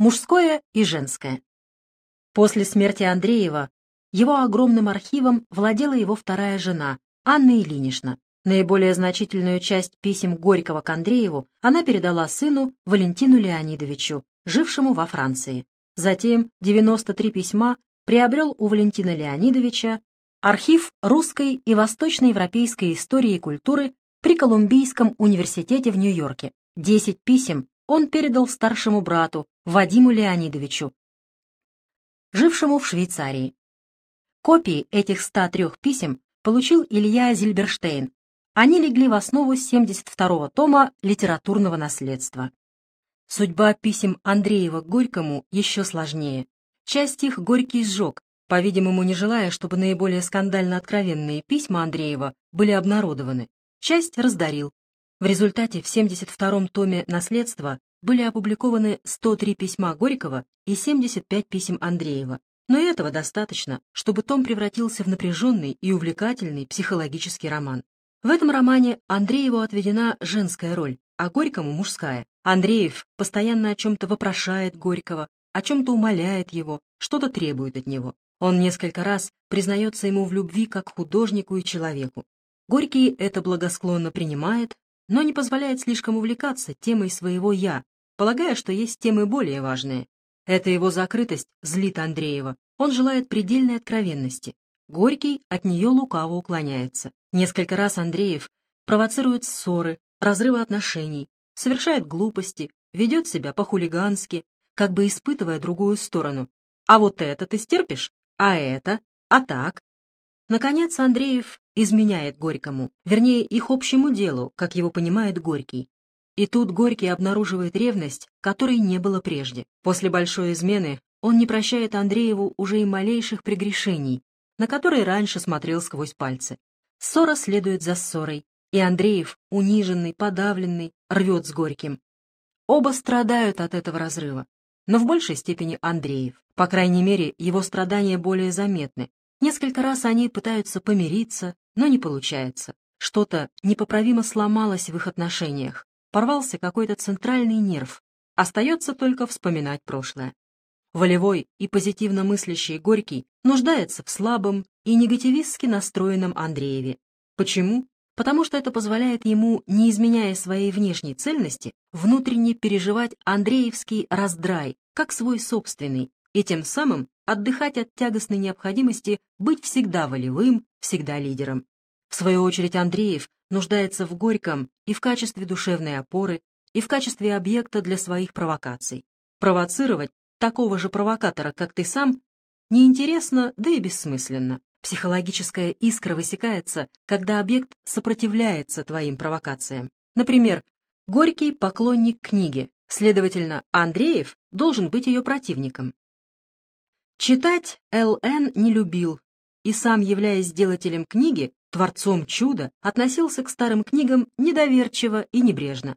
Мужское и женское. После смерти Андреева его огромным архивом владела его вторая жена, Анна Ильинична. Наиболее значительную часть писем Горького к Андрееву она передала сыну Валентину Леонидовичу, жившему во Франции. Затем 93 письма приобрел у Валентина Леонидовича архив русской и восточноевропейской истории и культуры при Колумбийском университете в Нью-Йорке. Десять писем он передал старшему брату Вадиму Леонидовичу, жившему в Швейцарии. Копии этих 103 писем получил Илья Зильберштейн. Они легли в основу 72-го тома литературного наследства. Судьба писем Андреева к Горькому еще сложнее. Часть их Горький сжег, по-видимому, не желая, чтобы наиболее скандально откровенные письма Андреева были обнародованы. Часть раздарил. В результате в 72-м томе «Наследство» были опубликованы 103 письма Горького и 75 писем Андреева. Но этого достаточно, чтобы том превратился в напряженный и увлекательный психологический роман. В этом романе Андрееву отведена женская роль, а Горькому — мужская. Андреев постоянно о чем-то вопрошает Горького, о чем-то умоляет его, что-то требует от него. Он несколько раз признается ему в любви как художнику и человеку. Горький это благосклонно принимает, но не позволяет слишком увлекаться темой своего «я», полагая, что есть темы более важные. Эта его закрытость злит Андреева. Он желает предельной откровенности. Горький от нее лукаво уклоняется. Несколько раз Андреев провоцирует ссоры, разрывы отношений, совершает глупости, ведет себя по-хулигански, как бы испытывая другую сторону. А вот это ты стерпишь? А это? А так? Наконец Андреев изменяет Горькому, вернее, их общему делу, как его понимает Горький. И тут Горький обнаруживает ревность, которой не было прежде. После большой измены он не прощает Андрееву уже и малейших прегрешений, на которые раньше смотрел сквозь пальцы. Ссора следует за ссорой, и Андреев, униженный, подавленный, рвет с Горьким. Оба страдают от этого разрыва, но в большей степени Андреев. По крайней мере, его страдания более заметны. Несколько раз они пытаются помириться, но не получается. Что-то непоправимо сломалось в их отношениях. Порвался какой-то центральный нерв. Остается только вспоминать прошлое. Волевой и позитивно мыслящий Горький нуждается в слабом и негативистски настроенном Андрееве. Почему? Потому что это позволяет ему, не изменяя своей внешней цельности, внутренне переживать андреевский раздрай, как свой собственный, и тем самым отдыхать от тягостной необходимости быть всегда волевым, всегда лидером. В свою очередь Андреев нуждается в Горьком и в качестве душевной опоры, и в качестве объекта для своих провокаций. Провоцировать такого же провокатора, как ты сам, неинтересно, да и бессмысленно. Психологическая искра высекается, когда объект сопротивляется твоим провокациям. Например, Горький — поклонник книги, следовательно, Андреев должен быть ее противником. Читать Л.Н. не любил, и сам, являясь делателем книги, творцом чуда, относился к старым книгам недоверчиво и небрежно.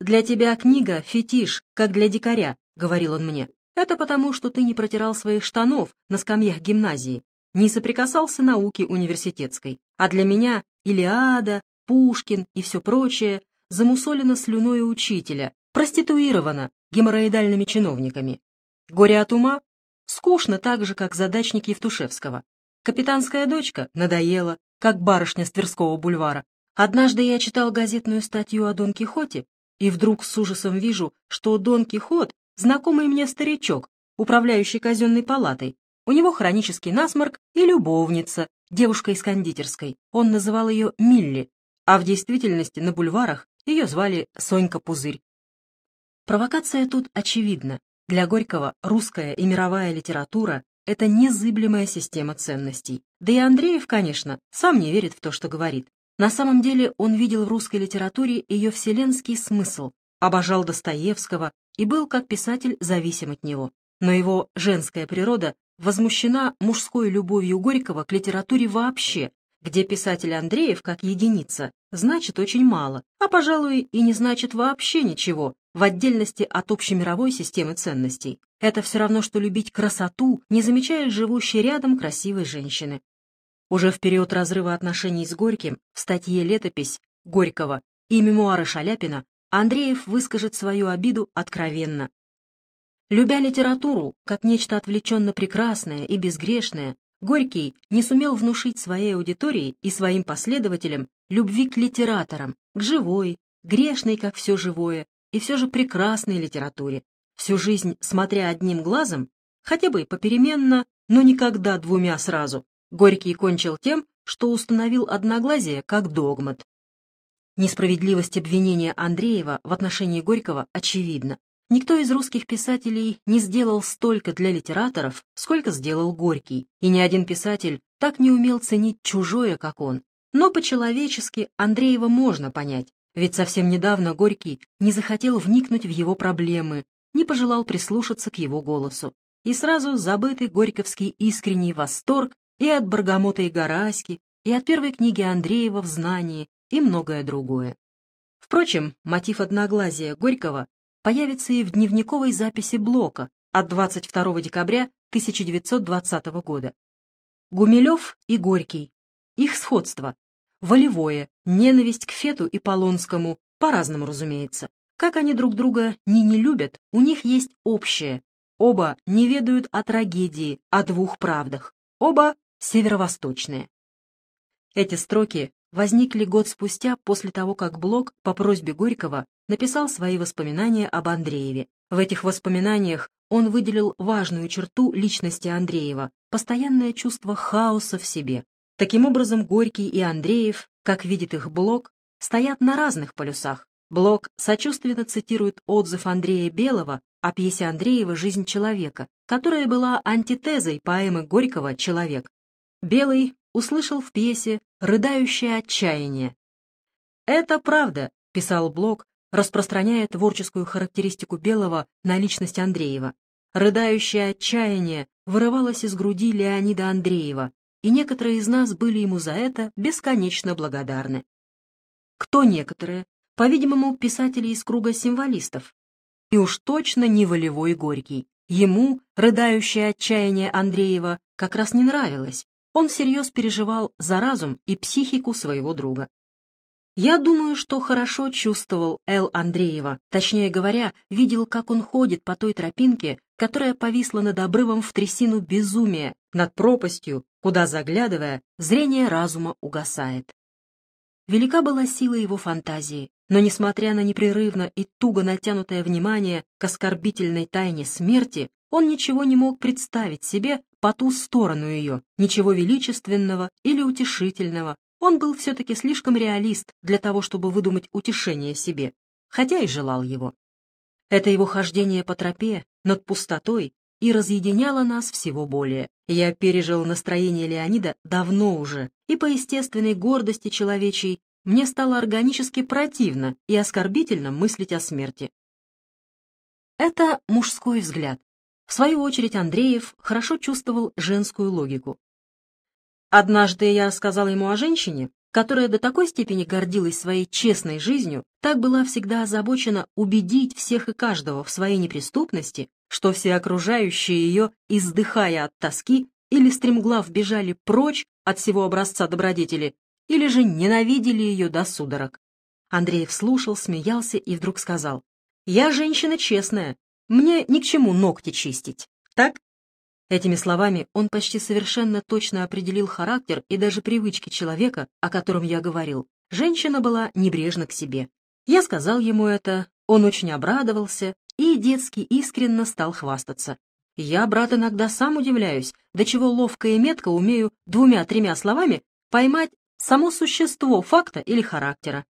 «Для тебя книга — фетиш, как для дикаря», — говорил он мне. «Это потому, что ты не протирал своих штанов на скамьях гимназии, не соприкасался науке университетской, а для меня Илиада, Пушкин и все прочее замусолено слюной учителя, проституировано геморроидальными чиновниками. Горе от ума Скучно так же, как задачник Евтушевского. Капитанская дочка надоела, как барышня с Тверского бульвара. Однажды я читал газетную статью о Дон Кихоте, и вдруг с ужасом вижу, что Дон Кихот — знакомый мне старичок, управляющий казенной палатой. У него хронический насморк и любовница, девушка из кондитерской. Он называл ее Милли, а в действительности на бульварах ее звали Сонька Пузырь. Провокация тут очевидна. Для Горького русская и мировая литература — это незыблемая система ценностей. Да и Андреев, конечно, сам не верит в то, что говорит. На самом деле он видел в русской литературе ее вселенский смысл, обожал Достоевского и был, как писатель, зависим от него. Но его женская природа возмущена мужской любовью Горького к литературе вообще, где писатель Андреев, как единица, значит очень мало, а, пожалуй, и не значит вообще ничего, в отдельности от общемировой системы ценностей. Это все равно, что любить красоту, не замечая живущей рядом красивой женщины. Уже в период разрыва отношений с Горьким в статье «Летопись» Горького и мемуары Шаляпина Андреев выскажет свою обиду откровенно. Любя литературу как нечто отвлеченно прекрасное и безгрешное, Горький не сумел внушить своей аудитории и своим последователям любви к литераторам, к живой, грешной, как все живое, и все же прекрасной литературе, всю жизнь смотря одним глазом, хотя бы попеременно, но никогда двумя сразу. Горький кончил тем, что установил одноглазие как догмат. Несправедливость обвинения Андреева в отношении Горького очевидна. Никто из русских писателей не сделал столько для литераторов, сколько сделал Горький, и ни один писатель так не умел ценить чужое, как он. Но по-человечески Андреева можно понять, ведь совсем недавно Горький не захотел вникнуть в его проблемы, не пожелал прислушаться к его голосу. И сразу забытый горьковский искренний восторг и от Баргамота и Гораськи, и от первой книги Андреева в «Знании», и многое другое. Впрочем, мотив одноглазия Горького появится и в дневниковой записи Блока от 22 декабря 1920 года. Гумилев и Горький. Их сходство. Волевое, ненависть к Фету и Полонскому, по-разному, разумеется. Как они друг друга не не любят, у них есть общее. Оба не ведают о трагедии, о двух правдах. Оба северо-восточные. Эти строки возникли год спустя после того, как Блок по просьбе Горького написал свои воспоминания об Андрееве. В этих воспоминаниях он выделил важную черту личности Андреева — постоянное чувство хаоса в себе. Таким образом, Горький и Андреев, как видит их Блок, стоят на разных полюсах. Блок сочувственно цитирует отзыв Андрея Белого о пьесе Андреева «Жизнь человека», которая была антитезой поэмы Горького «Человек». Белый услышал в пьесе рыдающее отчаяние. «Это правда», — писал Блок, распространяя творческую характеристику Белого на личность Андреева. Рыдающее отчаяние вырывалось из груди Леонида Андреева, и некоторые из нас были ему за это бесконечно благодарны. Кто некоторые? По-видимому, писатели из круга символистов. И уж точно не волевой Горький. Ему рыдающее отчаяние Андреева как раз не нравилось, он всерьез переживал за разум и психику своего друга. Я думаю, что хорошо чувствовал Эл Андреева, точнее говоря, видел, как он ходит по той тропинке, которая повисла над обрывом в трясину безумия, над пропастью, куда, заглядывая, зрение разума угасает. Велика была сила его фантазии, но, несмотря на непрерывно и туго натянутое внимание к оскорбительной тайне смерти, он ничего не мог представить себе по ту сторону ее, ничего величественного или утешительного. Он был все-таки слишком реалист для того, чтобы выдумать утешение себе, хотя и желал его. Это его хождение по тропе над пустотой и разъединяло нас всего более. Я пережил настроение Леонида давно уже, и по естественной гордости человечей мне стало органически противно и оскорбительно мыслить о смерти. Это мужской взгляд, в свою очередь Андреев хорошо чувствовал женскую логику. Однажды я рассказал ему о женщине, которая до такой степени гордилась своей честной жизнью, так была всегда озабочена убедить всех и каждого в своей неприступности, что все окружающие ее, издыхая от тоски, или стремглав бежали прочь от всего образца добродетели, или же ненавидели ее до судорог. Андреев слушал, смеялся и вдруг сказал, «Я женщина честная, мне ни к чему ногти чистить, так? Этими словами он почти совершенно точно определил характер и даже привычки человека, о котором я говорил. Женщина была небрежна к себе. Я сказал ему это, он очень обрадовался и детски искренно стал хвастаться. Я, брат, иногда сам удивляюсь, до чего ловко и метко умею двумя-тремя словами поймать само существо факта или характера.